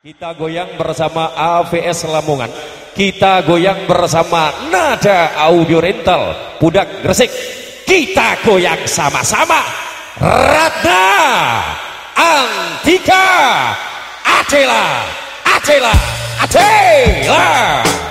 Kita goyang bersama AVS Lamongan. Kita goyang bersama Nada Audio Rental Pudak Gresik. Kita goyang sama-sama. Ratna Antika Acela Acela Acela.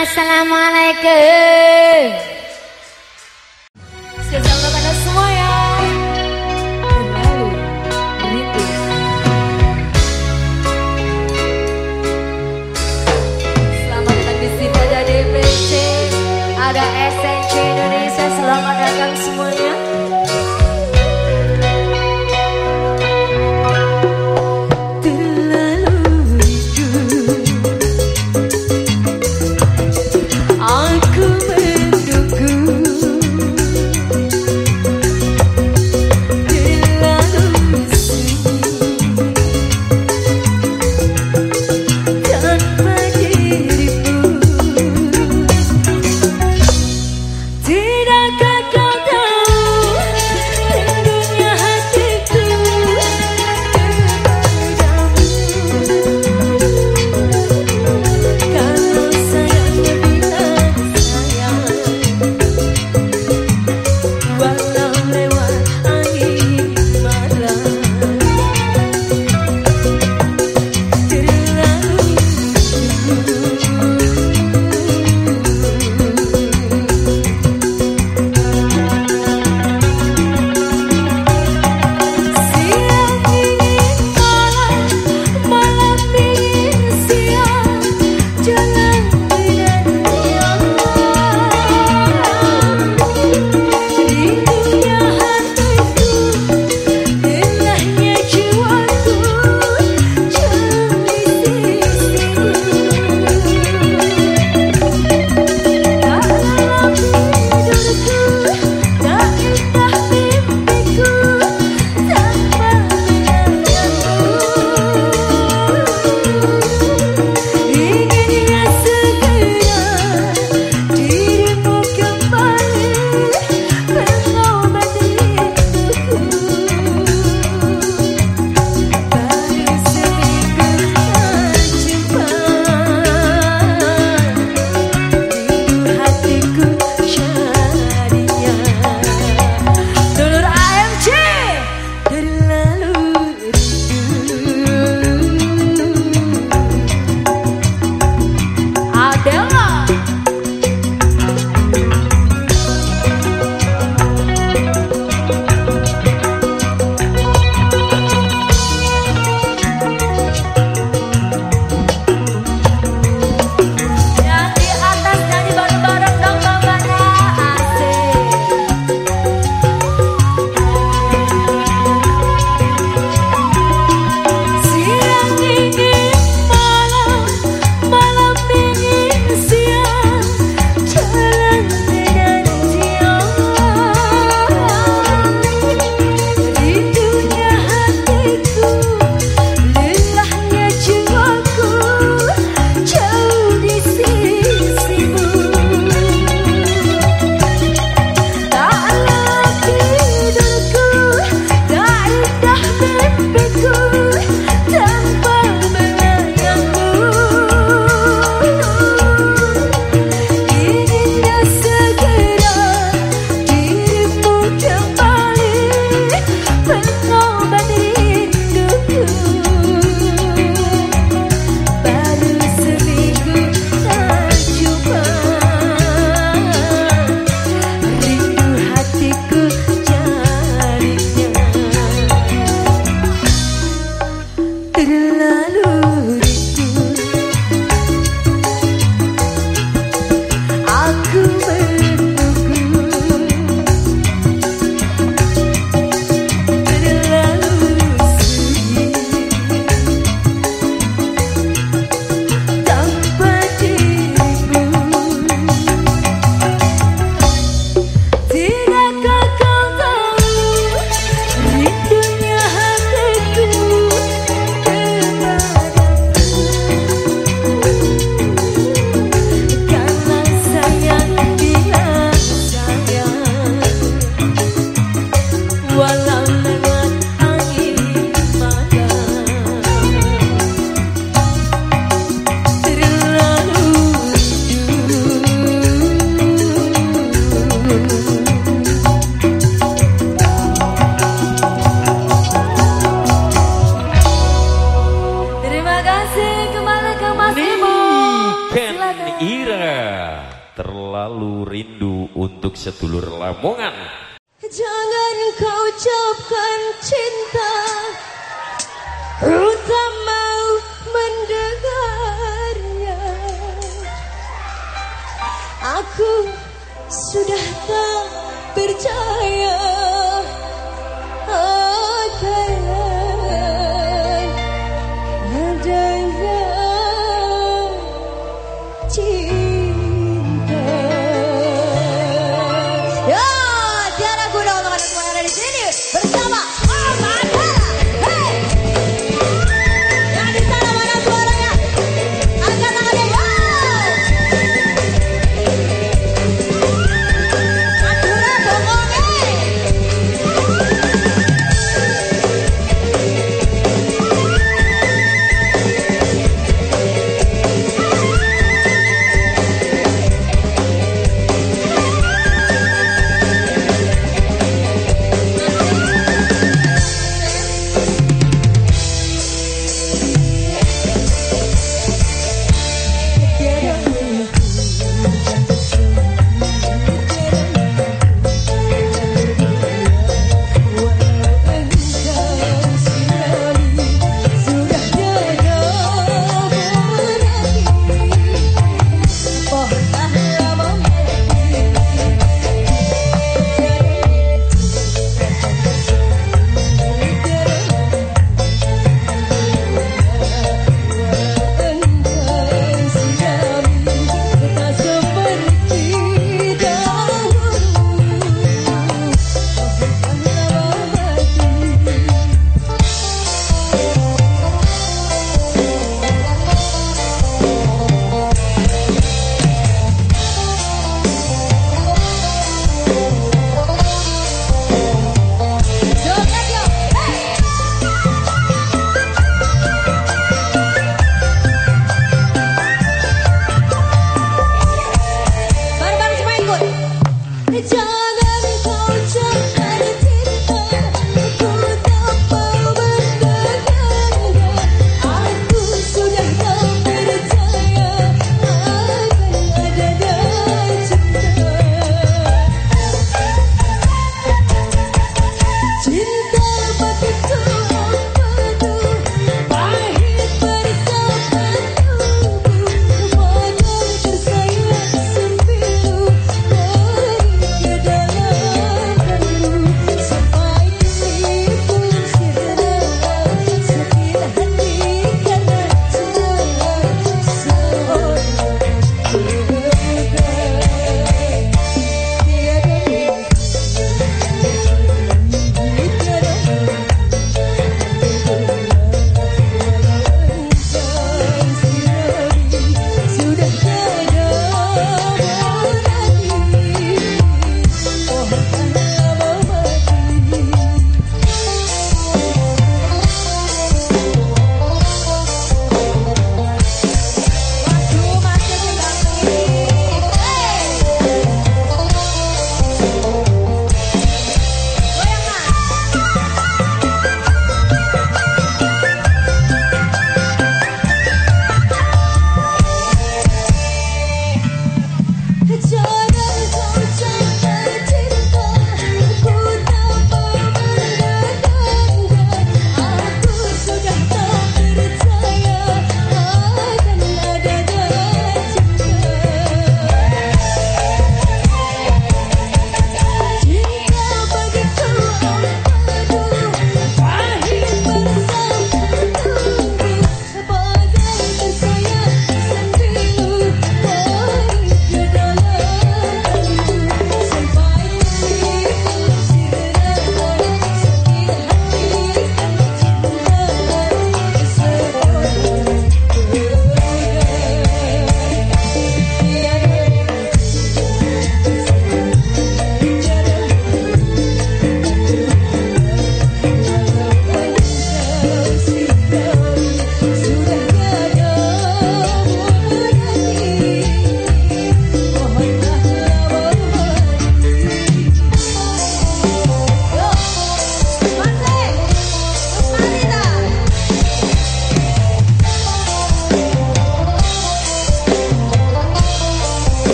Assalamualaikum. Aku sudah tak percaya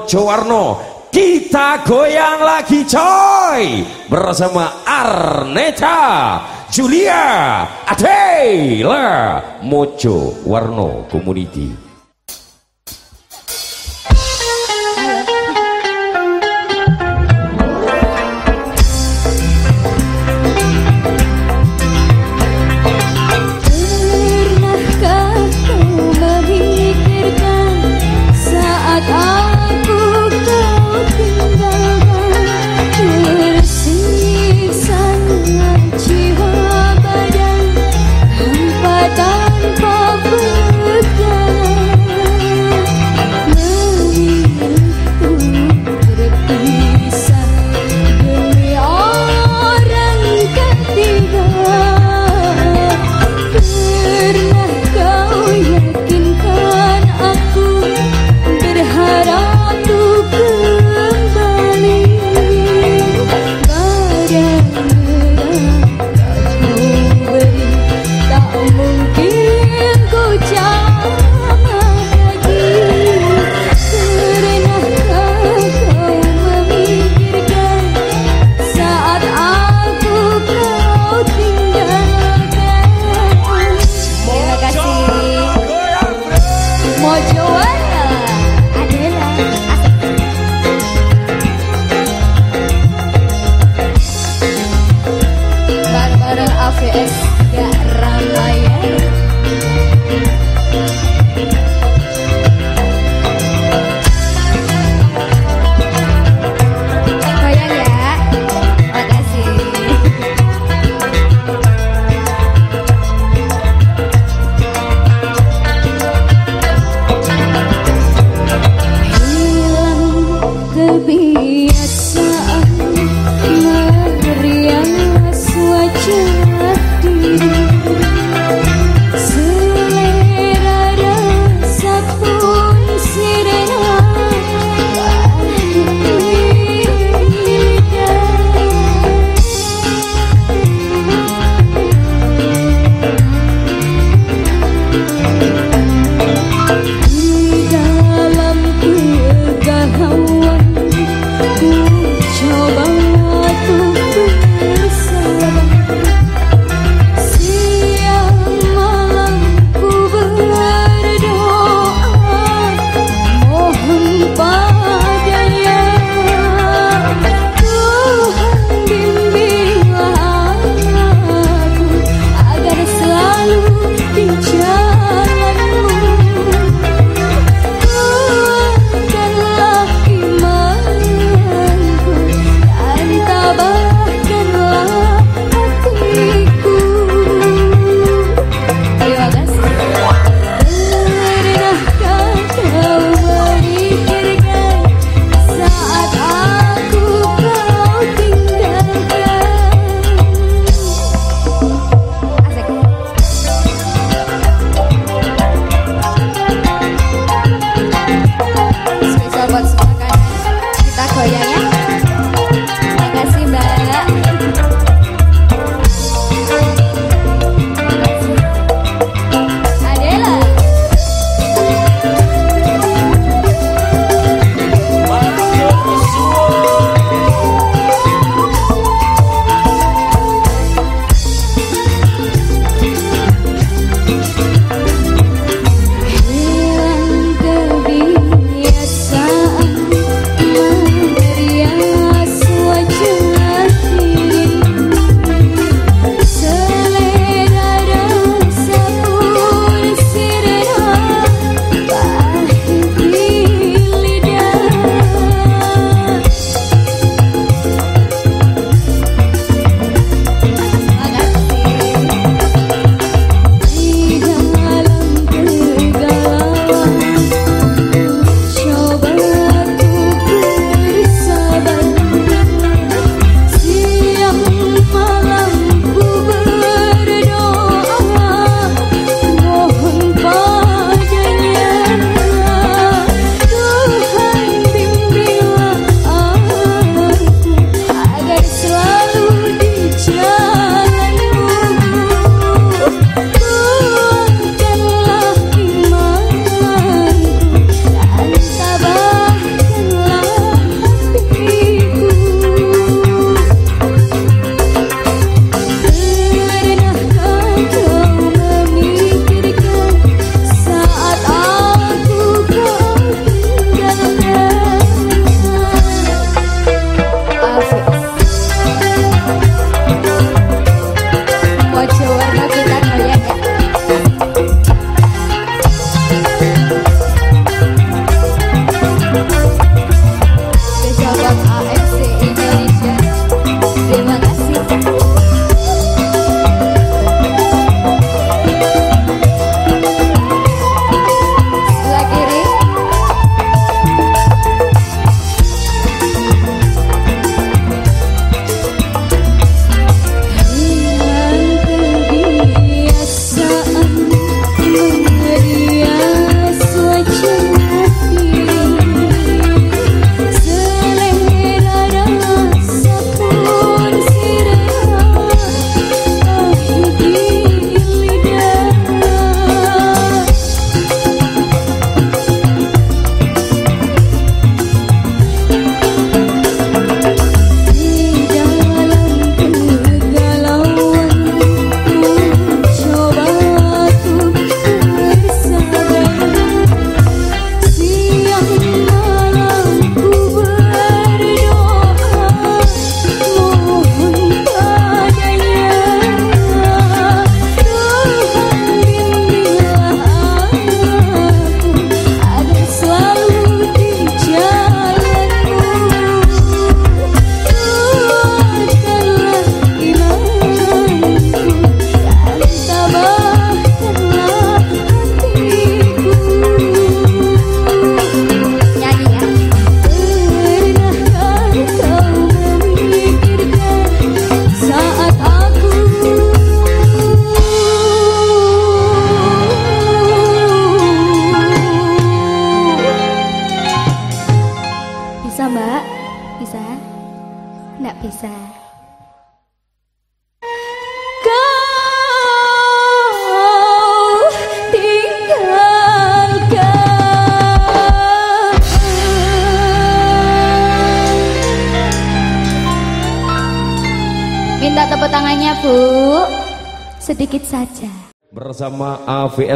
dulur Mojo Warno kita goyang lagi coy. Bersama Arneta Julia Adela Mojo Warno Community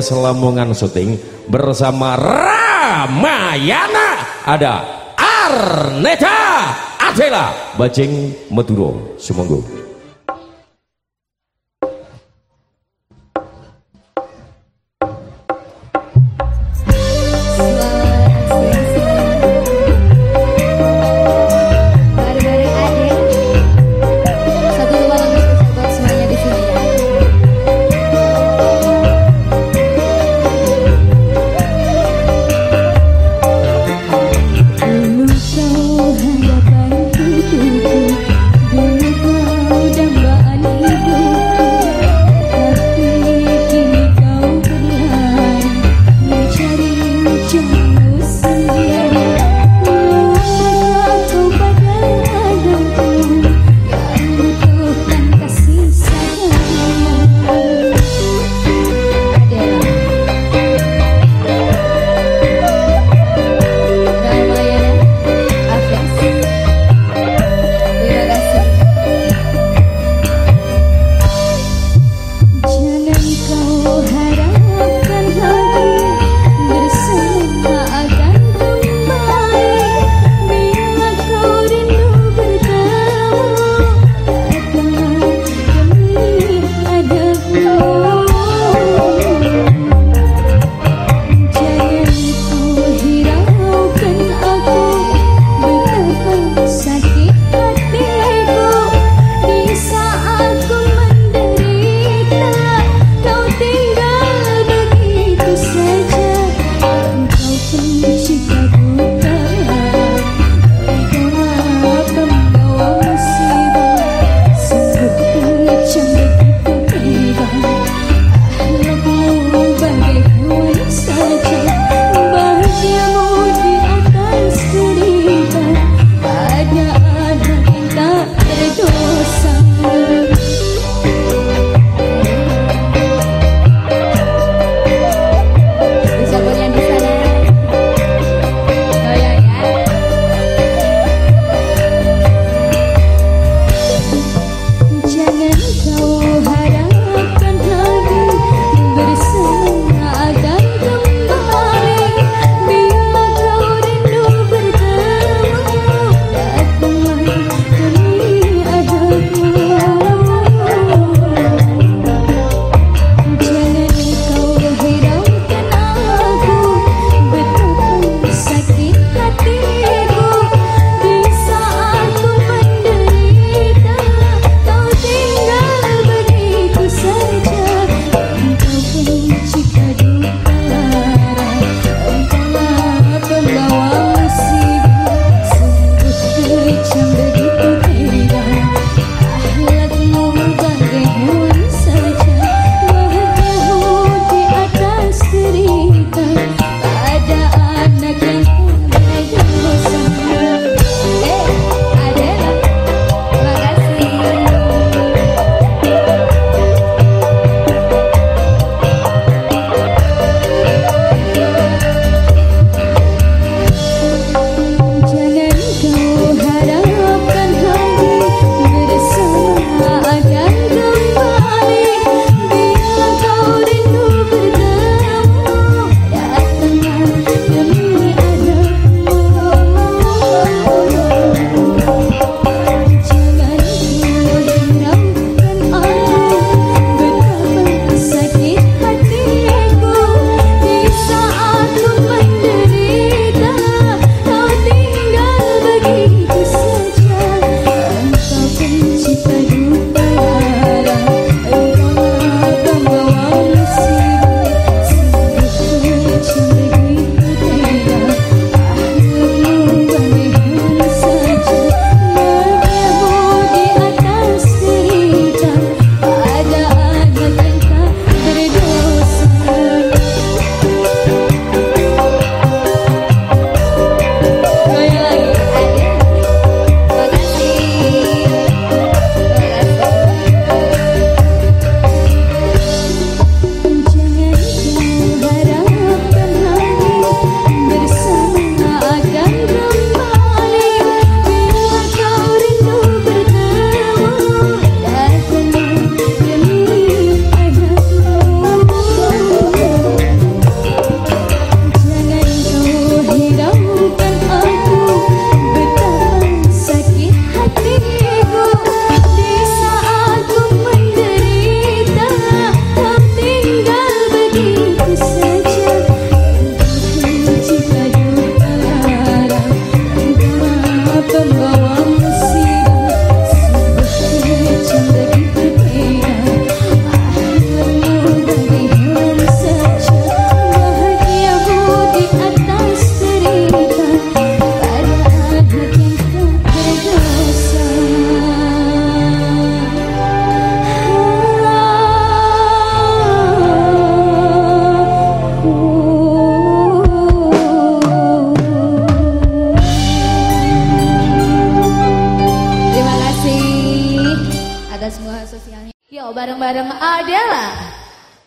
podcast Lamongan Syuting bersama Ramayana. Ada Arneta Adela. Bajeng Maduro. Sumanggung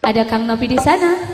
Ada Kang Novi di sana.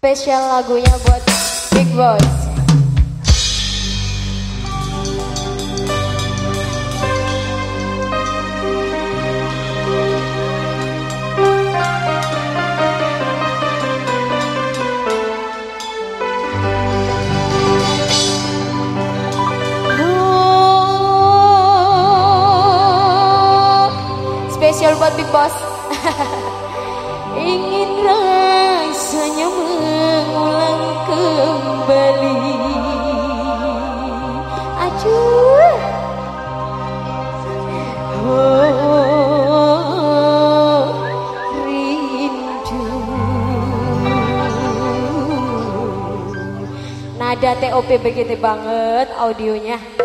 Spesial lagunya buat Big Boss. Oh, Spesial buat Big Boss. Ingin rasanya mengulang kembali. Acuh. Oh, rindu. Nada TOP begitu banget audionya.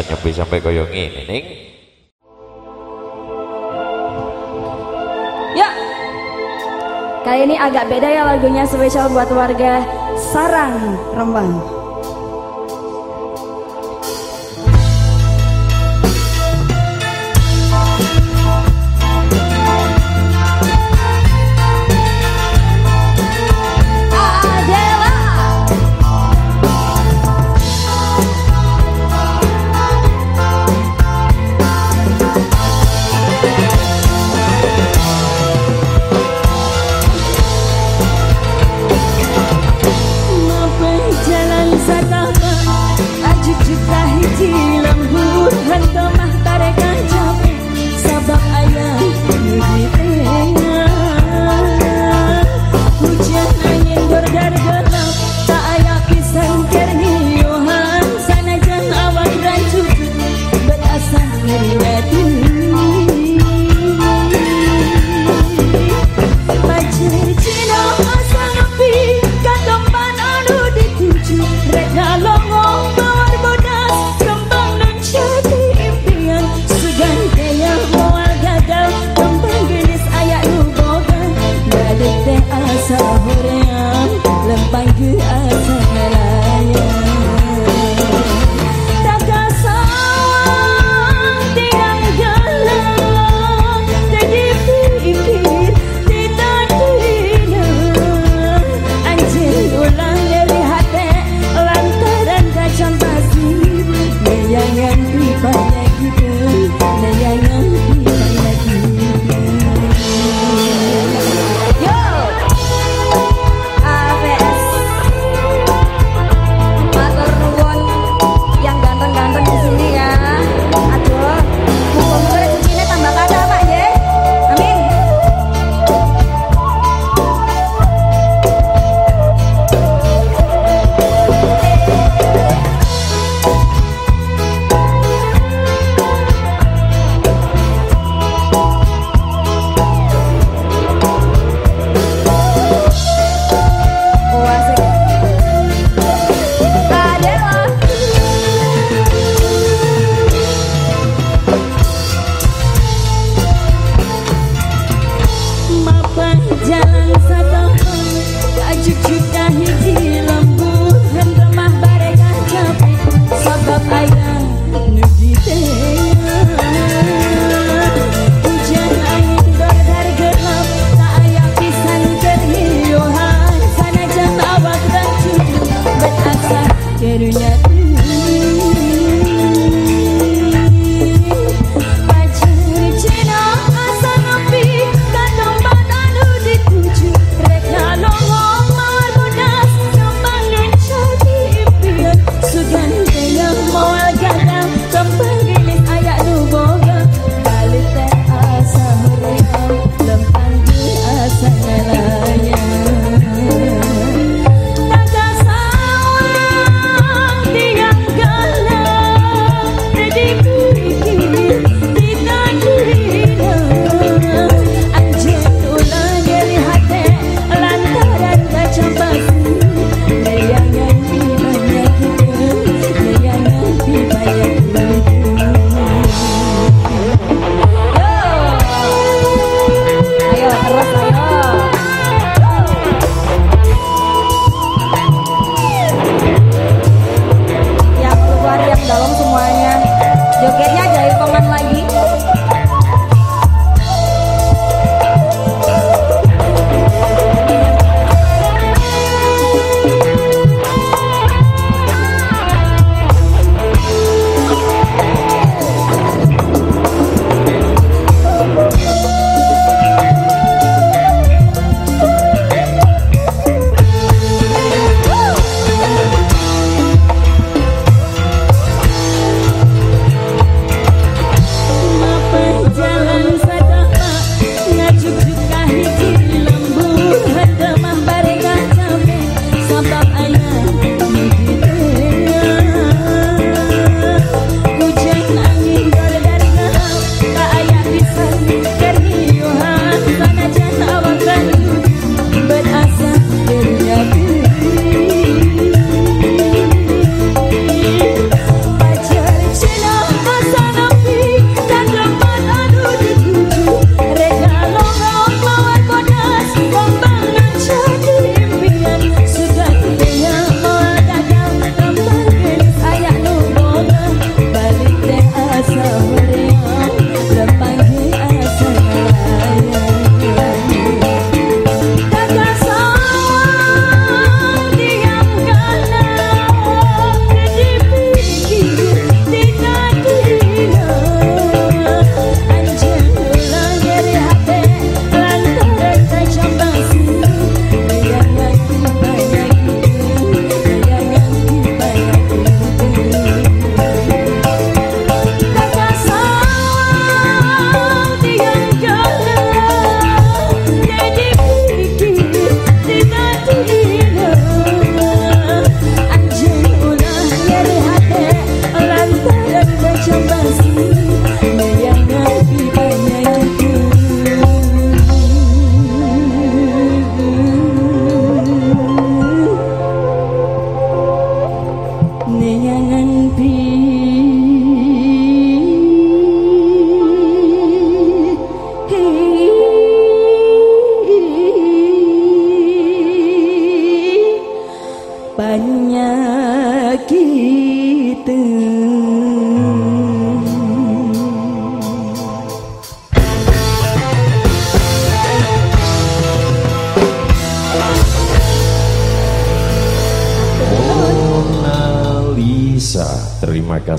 Hanya bisa sampai koyo ngene ning Ya. Kali ini agak beda ya lagunya spesial buat warga Sarang Rembang.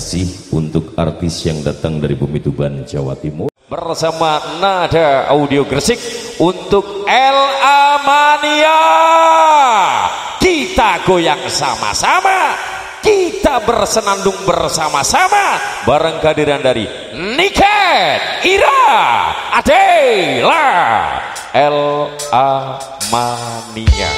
Kasih untuk artis yang datang dari Bumi Tuban, Jawa Timur. Bersama Nada Audio Gresik untuk El Amania. Kita goyang sama-sama. Kita bersenandung bersama-sama. Bareng kehadiran dari Niken, Ira, Adela, El Amania.